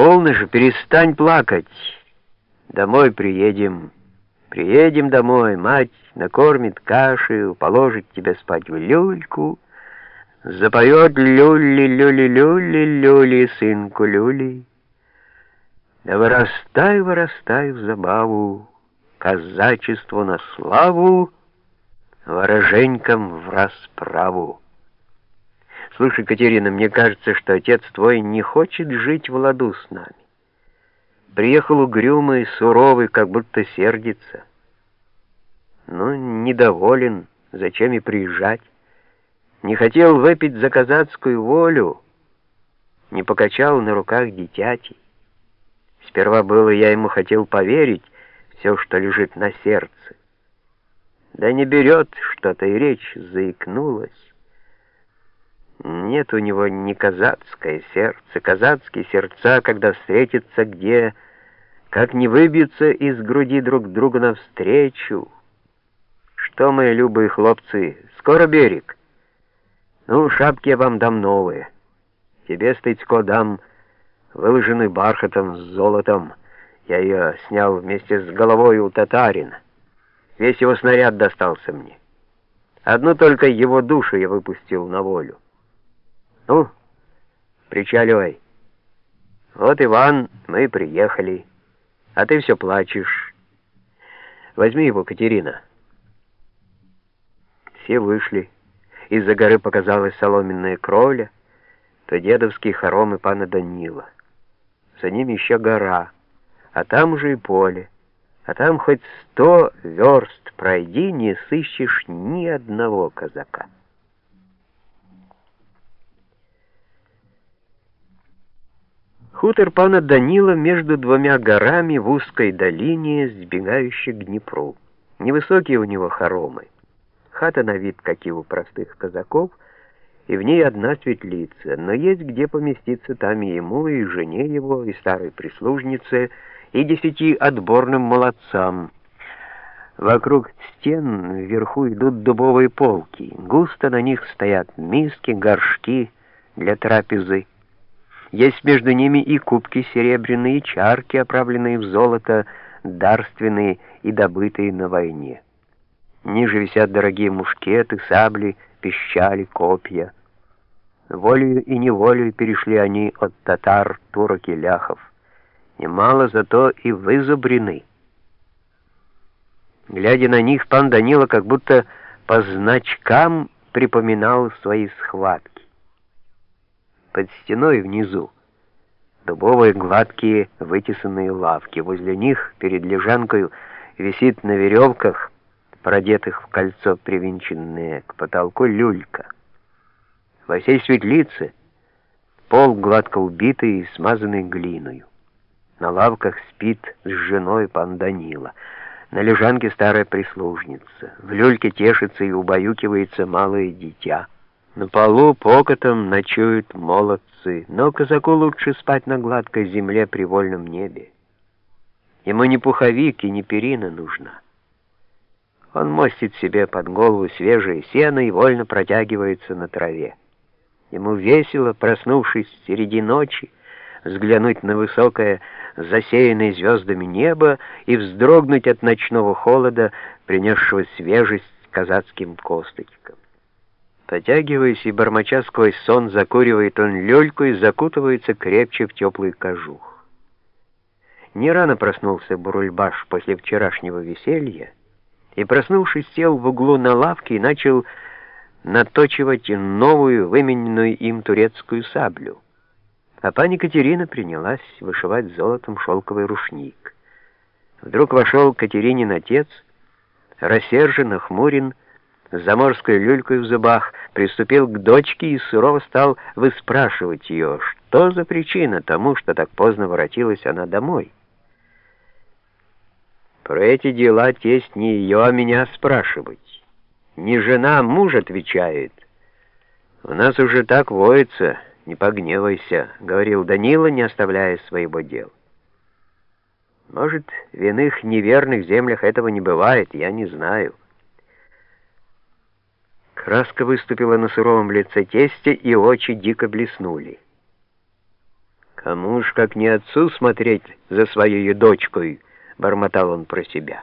Полно же, перестань плакать. Домой приедем. Приедем домой, мать накормит каши, положит тебя спать в люльку, запоет люли-люли-люли-люли, сынку люли. Да вырастай, вырастай в забаву, казачеству на славу, вороженькам в расправу. Слушай, Катерина, мне кажется, что отец твой не хочет жить в ладу с нами. Приехал угрюмый, суровый, как будто сердится. Ну, недоволен, зачем и приезжать. Не хотел выпить за казацкую волю, не покачал на руках дитяти. Сперва было я ему хотел поверить все, что лежит на сердце. Да не берет что-то, и речь заикнулась. Нет у него ни казацкое сердце, казацкие сердца, когда встретятся где, как не выбьются из груди друг друга навстречу. Что, мои любые хлопцы, скоро берег. Ну, шапки я вам дам новые. Тебе, Стыцко, дам выложенный бархатом с золотом. Я ее снял вместе с головой у татарина. Весь его снаряд достался мне. Одну только его душу я выпустил на волю. Ну, причаливай. Вот, Иван, мы приехали. А ты все плачешь. Возьми его, Катерина. Все вышли. Из-за горы показалась соломенная кровля, то дедовские хоромы пана Данила. За ним еще гора, а там уже и поле. А там хоть сто верст пройди, не сыщешь ни одного казака. Хутор пана Данила между двумя горами в узкой долине, сбегающей к Днепру. Невысокие у него хоромы. Хата на вид, как и у простых казаков, и в ней одна светлица, но есть где поместиться там и ему, и жене его, и старой прислужнице, и десяти отборным молодцам. Вокруг стен вверху идут дубовые полки, густо на них стоят миски, горшки для трапезы, есть между ними и кубки серебряные, и чарки, оправленные в золото, дарственные и добытые на войне. Ниже висят дорогие мушкеты, сабли, пищали, копья. Волею и неволею перешли они от татар, турок и ляхов. Немало зато и вызубрены. Глядя на них, пан Данила как будто по значкам припоминал свои схватки под стеной внизу. Дубовые гладкие вытесанные лавки. Возле них перед лежанкой висит на веревках, продетых в кольцо привинченные к потолку, люлька. Во всей светлице пол гладко убитый и смазанный глиною. На лавках спит с женой пан Данила. На лежанке старая прислужница. В люльке тешится и убаюкивается малое дитя. На полу покотом ночуют молодцы, но казаку лучше спать на гладкой земле при вольном небе. Ему не пуховик и не перина нужна. Он мостит себе под голову свежее сено и вольно протягивается на траве. Ему весело, проснувшись среди ночи, взглянуть на высокое, засеянное звездами небо и вздрогнуть от ночного холода, принесшего свежесть казацким косточкам. Потягиваясь и бормоча сквозь сон, закуривает он люльку и закутывается крепче в теплый кожух. Не рано проснулся Бурульбаш после вчерашнего веселья, и, проснувшись, сел в углу на лавке и начал наточивать новую, вымененную им турецкую саблю. А пани Катерина принялась вышивать золотом шелковый рушник. Вдруг вошел Катеринин отец, рассержен, хмурен, с заморской люлькой в зубах, приступил к дочке и сурово стал выспрашивать ее, что за причина тому, что так поздно воротилась она домой. Про эти дела тесть не ее, а меня спрашивать. Не жена, а муж отвечает. У нас уже так воется, не погневайся, — говорил Данила, не оставляя своего дела. Может, в иных неверных землях этого не бывает, я не знаю. Краска выступила на суровом лице тестя, и очи дико блеснули. Кому ж, как не отцу, смотреть за своей дочкой, бормотал он про себя.